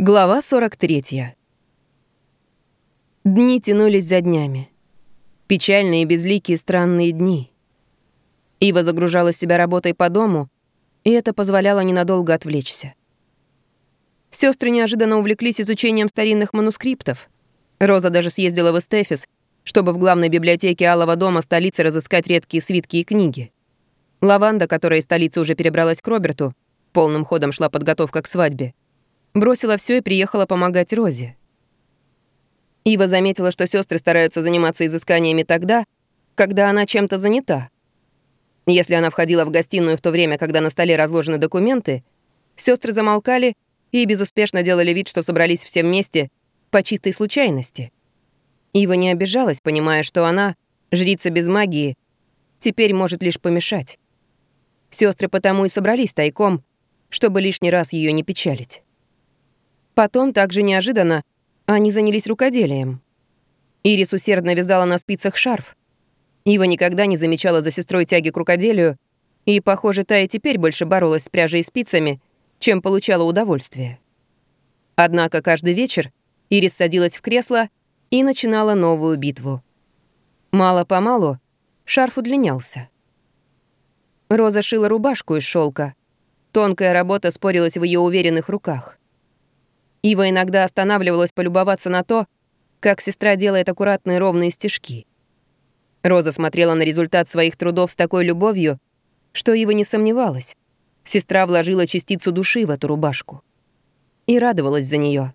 Глава 43. Дни тянулись за днями. Печальные, безликие, странные дни. Ива загружала себя работой по дому, и это позволяло ненадолго отвлечься. Сестры неожиданно увлеклись изучением старинных манускриптов. Роза даже съездила в Эстефис, чтобы в главной библиотеке Алого дома столицы разыскать редкие свитки и книги. Лаванда, которая из столицы уже перебралась к Роберту, полным ходом шла подготовка к свадьбе, Бросила все и приехала помогать Розе. Ива заметила, что сестры стараются заниматься изысканиями тогда, когда она чем-то занята. Если она входила в гостиную в то время, когда на столе разложены документы, сестры замолкали и безуспешно делали вид, что собрались все вместе по чистой случайности. Ива не обижалась, понимая, что она, жрица без магии, теперь может лишь помешать. Сестры потому и собрались тайком, чтобы лишний раз ее не печалить. Потом, также неожиданно, они занялись рукоделием. Ирис усердно вязала на спицах шарф. Ива никогда не замечала за сестрой тяги к рукоделию, и, похоже, та и теперь больше боролась с пряжей и спицами, чем получала удовольствие. Однако каждый вечер Ирис садилась в кресло и начинала новую битву. Мало-помалу шарф удлинялся. Роза шила рубашку из шелка. Тонкая работа спорилась в ее уверенных руках. Ива иногда останавливалась полюбоваться на то, как сестра делает аккуратные ровные стежки. Роза смотрела на результат своих трудов с такой любовью, что Ива не сомневалась. Сестра вложила частицу души в эту рубашку. И радовалась за нее.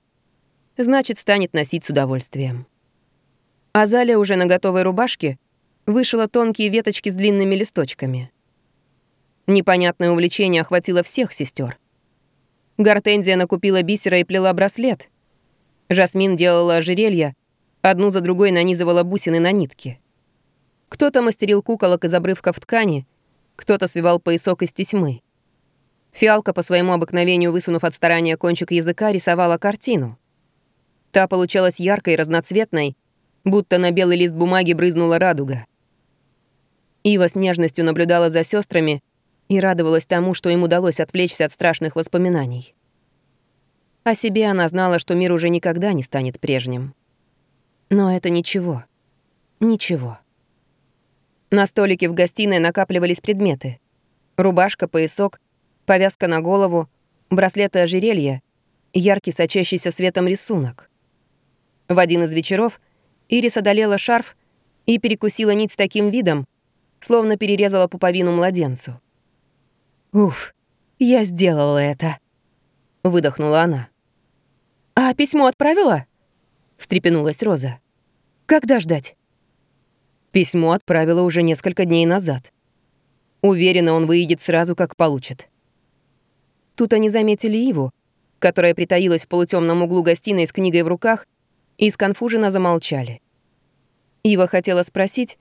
Значит, станет носить с удовольствием. Азалия уже на готовой рубашке вышила тонкие веточки с длинными листочками. Непонятное увлечение охватило всех сестер. Гортензия накупила бисера и плела браслет. Жасмин делала ожерелья, одну за другой нанизывала бусины на нитки. Кто-то мастерил куколок из обрывков ткани, кто-то свивал поясок из тесьмы. Фиалка, по своему обыкновению высунув от старания кончик языка, рисовала картину. Та получалась яркой, разноцветной, будто на белый лист бумаги брызнула радуга. Ива с нежностью наблюдала за сестрами, и радовалась тому, что им удалось отвлечься от страшных воспоминаний. О себе она знала, что мир уже никогда не станет прежним. Но это ничего. Ничего. На столике в гостиной накапливались предметы. Рубашка, поясок, повязка на голову, браслеты ожерелья, яркий сочащийся светом рисунок. В один из вечеров Ирис одолела шарф и перекусила нить с таким видом, словно перерезала пуповину младенцу. «Уф, я сделала это», — выдохнула она. «А письмо отправила?» — встрепенулась Роза. «Когда ждать?» Письмо отправила уже несколько дней назад. Уверена, он выйдет сразу, как получит. Тут они заметили Иву, которая притаилась в полутемном углу гостиной с книгой в руках, и сконфуженно замолчали. Ива хотела спросить,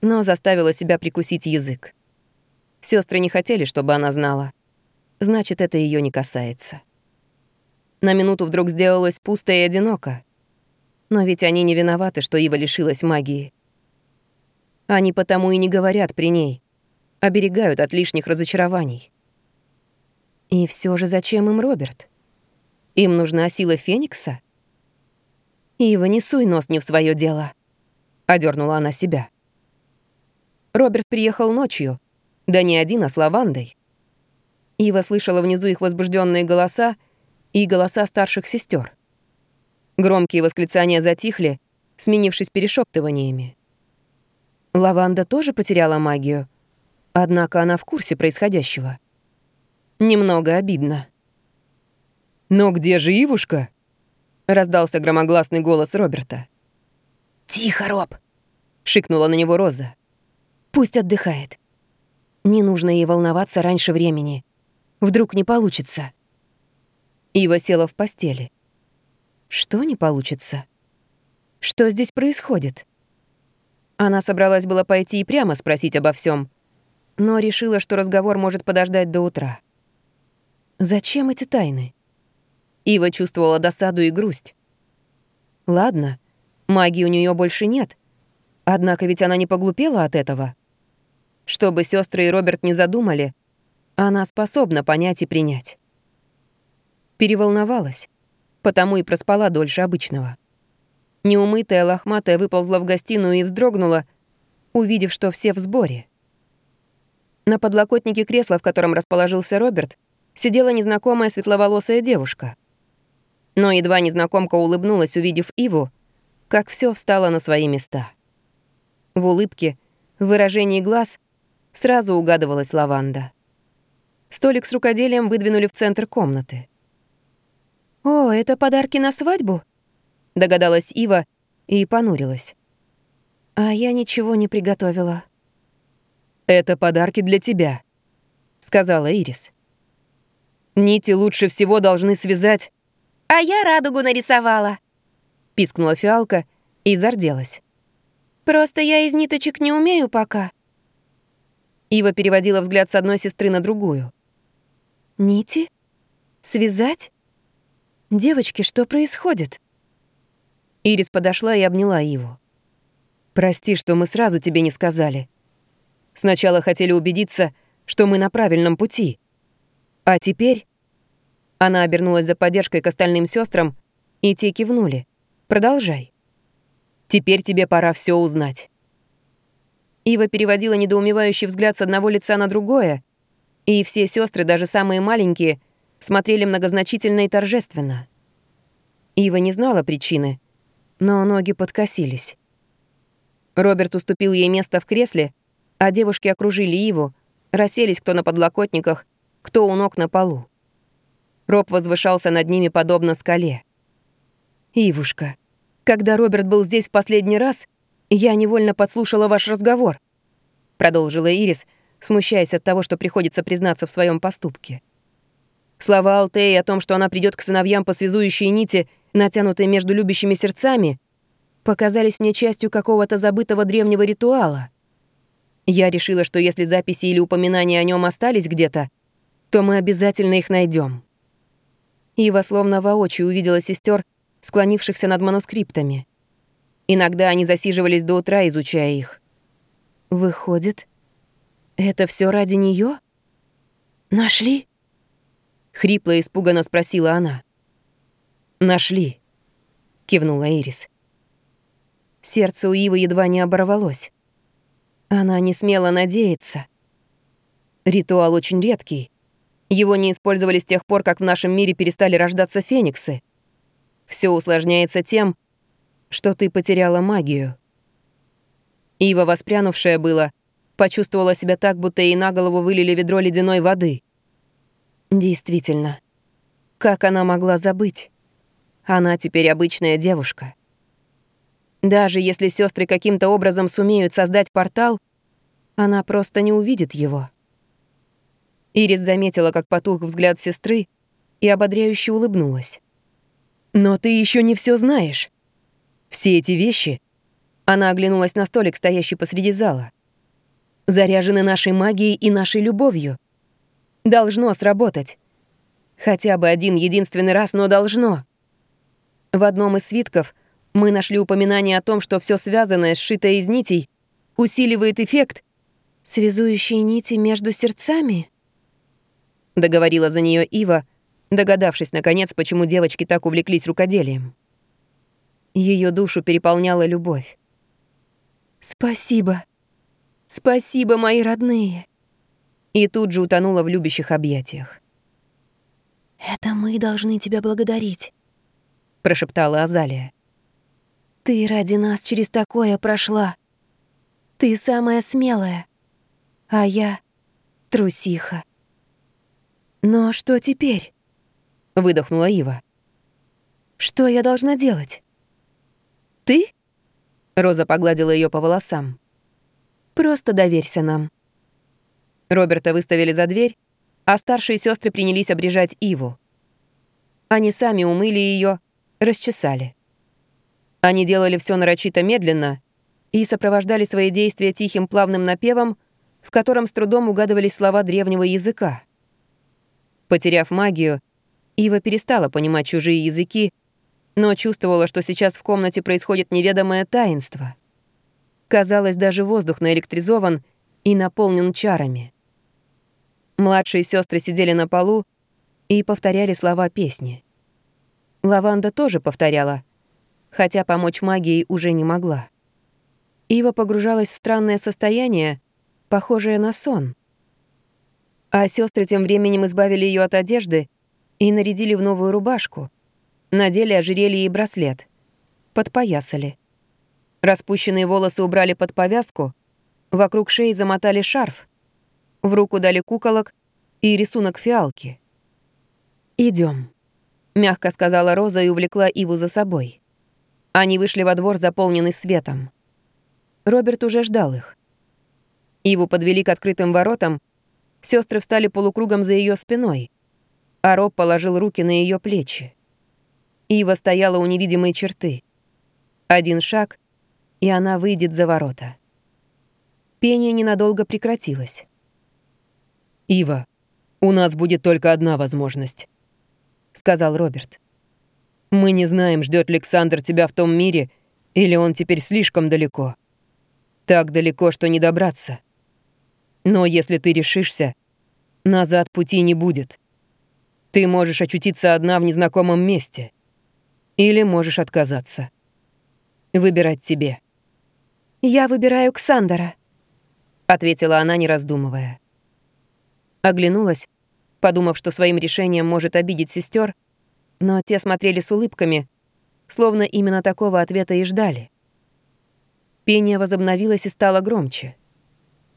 но заставила себя прикусить язык. Сестры не хотели, чтобы она знала. Значит, это ее не касается. На минуту вдруг сделалось пусто и одиноко. Но ведь они не виноваты, что Ива лишилась магии. Они потому и не говорят при ней, оберегают от лишних разочарований. И все же зачем им Роберт? Им нужна сила Феникса? Ива, не суй нос не в свое дело. Одернула она себя. Роберт приехал ночью, да не один, а с лавандой. Ива слышала внизу их возбужденные голоса и голоса старших сестер. Громкие восклицания затихли, сменившись перешептываниями. Лаванда тоже потеряла магию, однако она в курсе происходящего. Немного обидно. «Но где же Ивушка?» — раздался громогласный голос Роберта. «Тихо, Роб!» — шикнула на него Роза. «Пусть отдыхает. Не нужно ей волноваться раньше времени. Вдруг не получится. Ива села в постели. Что не получится? Что здесь происходит? Она собралась было пойти и прямо спросить обо всем, но решила, что разговор может подождать до утра. Зачем эти тайны? Ива чувствовала досаду и грусть. Ладно, магии у нее больше нет. Однако ведь она не поглупела от этого. Что бы сестры и Роберт не задумали, она способна понять и принять. Переволновалась. потому и проспала дольше обычного. Неумытая, лохматая выползла в гостиную и вздрогнула, увидев, что все в сборе. На подлокотнике кресла, в котором расположился Роберт, сидела незнакомая светловолосая девушка. Но едва незнакомка улыбнулась, увидев Иву, как все встало на свои места. В улыбке, в выражении глаз сразу угадывалась лаванда. Столик с рукоделием выдвинули в центр комнаты. «О, это подарки на свадьбу?» — догадалась Ива и понурилась. «А я ничего не приготовила». «Это подарки для тебя», — сказала Ирис. «Нити лучше всего должны связать...» «А я радугу нарисовала», — пискнула фиалка и зарделась. «Просто я из ниточек не умею пока». Ива переводила взгляд с одной сестры на другую. «Нити? Связать? Девочки, что происходит?» Ирис подошла и обняла Иву. «Прости, что мы сразу тебе не сказали. Сначала хотели убедиться, что мы на правильном пути. А теперь...» Она обернулась за поддержкой к остальным сестрам, и те кивнули. «Продолжай. Теперь тебе пора все узнать». Ива переводила недоумевающий взгляд с одного лица на другое, и все сестры, даже самые маленькие, смотрели многозначительно и торжественно. Ива не знала причины, но ноги подкосились. Роберт уступил ей место в кресле, а девушки окружили Иву, расселись кто на подлокотниках, кто у ног на полу. Роб возвышался над ними подобно скале. «Ивушка, когда Роберт был здесь в последний раз, я невольно подслушала ваш разговор», продолжила Ирис, смущаясь от того, что приходится признаться в своем поступке. Слова Алтеи о том, что она придет к сыновьям по связующей нити, натянутой между любящими сердцами, показались мне частью какого-то забытого древнего ритуала. Я решила, что если записи или упоминания о нем остались где-то, то мы обязательно их найдем. Ива словно воочию увидела сестер, склонившихся над манускриптами. Иногда они засиживались до утра, изучая их. Выходит, это все ради нее? Нашли? Хрипло и испуганно спросила она. «Нашли», — кивнула Ирис. Сердце у Ивы едва не оборвалось. Она не смела надеяться. Ритуал очень редкий. Его не использовали с тех пор, как в нашем мире перестали рождаться фениксы. Все усложняется тем, что ты потеряла магию. Ива, воспрянувшая было, почувствовала себя так, будто ей на голову вылили ведро ледяной воды. Действительно, как она могла забыть? Она теперь обычная девушка. Даже если сестры каким-то образом сумеют создать портал, она просто не увидит его. Ирис заметила, как потух взгляд сестры, и ободряюще улыбнулась. «Но ты еще не все знаешь. Все эти вещи...» Она оглянулась на столик, стоящий посреди зала. «Заряжены нашей магией и нашей любовью. Должно сработать. Хотя бы один единственный раз, но должно. В одном из свитков мы нашли упоминание о том, что все связанное, сшитое из нитей, усиливает эффект «Связующие нити между сердцами?» Договорила за нее Ива, догадавшись, наконец, почему девочки так увлеклись рукоделием. Ее душу переполняла любовь. «Спасибо. Спасибо, мои родные!» и тут же утонула в любящих объятиях. «Это мы должны тебя благодарить», — прошептала Азалия. «Ты ради нас через такое прошла. Ты самая смелая, а я — трусиха». «Но что теперь?» — выдохнула Ива. «Что я должна делать?» «Ты?» — Роза погладила ее по волосам. «Просто доверься нам». Роберта выставили за дверь, а старшие сестры принялись обрежать Иву. Они сами умыли ее, расчесали. Они делали все нарочито медленно и сопровождали свои действия тихим плавным напевом, в котором с трудом угадывались слова древнего языка. Потеряв магию, Ива перестала понимать чужие языки, но чувствовала, что сейчас в комнате происходит неведомое таинство. Казалось, даже воздух наэлектризован и наполнен чарами. Младшие сестры сидели на полу и повторяли слова песни. Лаванда тоже повторяла, хотя помочь магией уже не могла. Ива погружалась в странное состояние, похожее на сон. А сестры тем временем избавили ее от одежды и нарядили в новую рубашку, надели ожерелье и браслет, подпоясали. Распущенные волосы убрали под повязку, вокруг шеи замотали шарф, в руку дали куколок и рисунок фиалки. Идем мягко сказала Роза и увлекла Иву за собой. Они вышли во двор, заполненный светом. Роберт уже ждал их. Иву подвели к открытым воротам, сестры встали полукругом за ее спиной, а Роб положил руки на ее плечи. Ива стояла у невидимой черты. Один шаг, и она выйдет за ворота. Пение ненадолго прекратилось. «Ива, у нас будет только одна возможность сказал Роберт. Мы не знаем, ждет Александр тебя в том мире, или он теперь слишком далеко. Так далеко, что не добраться. Но если ты решишься, назад пути не будет. Ты можешь очутиться одна в незнакомом месте. Или можешь отказаться. Выбирать тебе. «Я выбираю Ксандера», — ответила она, не раздумывая. Оглянулась подумав, что своим решением может обидеть сестер, но те смотрели с улыбками, словно именно такого ответа и ждали. Пение возобновилось и стало громче.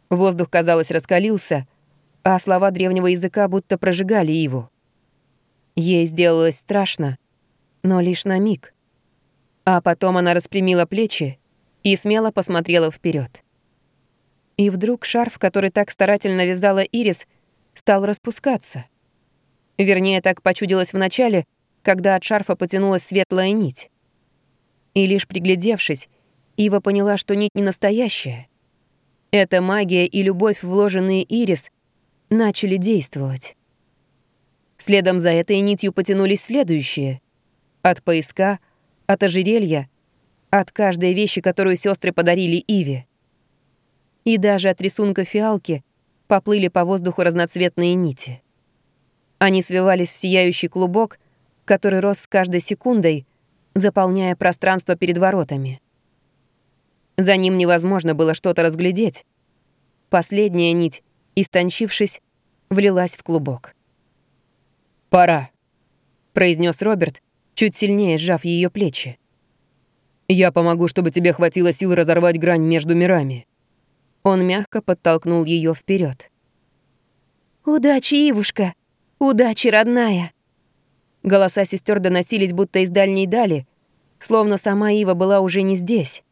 Воздух, казалось, раскалился, а слова древнего языка будто прожигали его. Ей сделалось страшно, но лишь на миг. А потом она распрямила плечи и смело посмотрела вперед. И вдруг шарф, который так старательно вязала Ирис, стал распускаться. Вернее, так почудилось вначале, когда от шарфа потянулась светлая нить. И лишь приглядевшись, Ива поняла, что нить не настоящая. Эта магия и любовь, вложенные Ирис, начали действовать. Следом за этой нитью потянулись следующие. От поиска, от ожерелья, от каждой вещи, которую сестры подарили Иве. И даже от рисунка фиалки, поплыли по воздуху разноцветные нити. Они свивались в сияющий клубок, который рос с каждой секундой, заполняя пространство перед воротами. За ним невозможно было что-то разглядеть. Последняя нить, истончившись, влилась в клубок. «Пора», — произнес Роберт, чуть сильнее сжав ее плечи. «Я помогу, чтобы тебе хватило сил разорвать грань между мирами». Он мягко подтолкнул ее вперед. «Удачи, Ивушка! Удачи, родная!» Голоса сестер доносились будто из дальней дали, словно сама Ива была уже не здесь.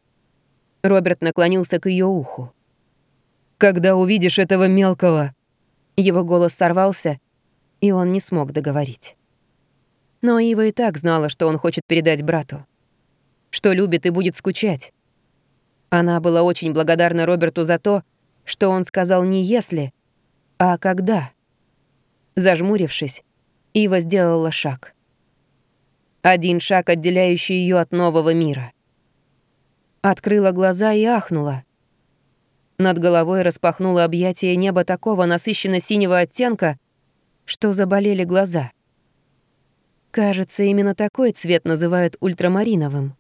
Роберт наклонился к ее уху. «Когда увидишь этого мелкого...» Его голос сорвался, и он не смог договорить. Но Ива и так знала, что он хочет передать брату. Что любит и будет скучать. Она была очень благодарна Роберту за то, что он сказал не «если», а «когда». Зажмурившись, Ива сделала шаг. Один шаг, отделяющий ее от нового мира. Открыла глаза и ахнула. Над головой распахнуло объятие неба такого насыщенно-синего оттенка, что заболели глаза. Кажется, именно такой цвет называют ультрамариновым.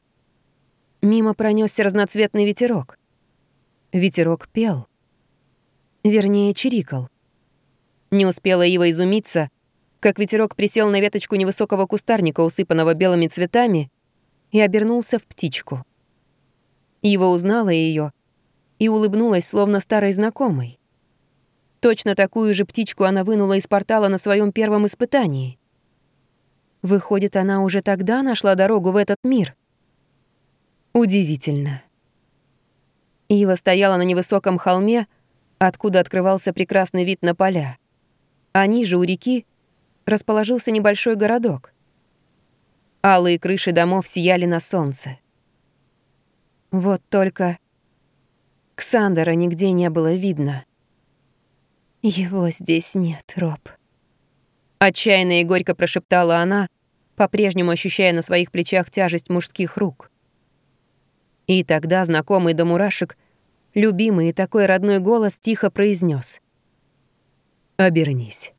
Мимо пронесся разноцветный ветерок. Ветерок пел. Вернее, чирикал. Не успела Ива изумиться, как ветерок присел на веточку невысокого кустарника, усыпанного белыми цветами, и обернулся в птичку. Ива узнала ее и улыбнулась, словно старой знакомой. Точно такую же птичку она вынула из портала на своем первом испытании. Выходит, она уже тогда нашла дорогу в этот мир — Удивительно. Ива стояла на невысоком холме, откуда открывался прекрасный вид на поля. А ниже, у реки, расположился небольшой городок. Алые крыши домов сияли на солнце. Вот только Ксандера нигде не было видно. «Его здесь нет, Роб», — отчаянно и горько прошептала она, по-прежнему ощущая на своих плечах тяжесть мужских рук. И тогда знакомый до мурашек, любимый и такой родной голос тихо произнес: «Обернись».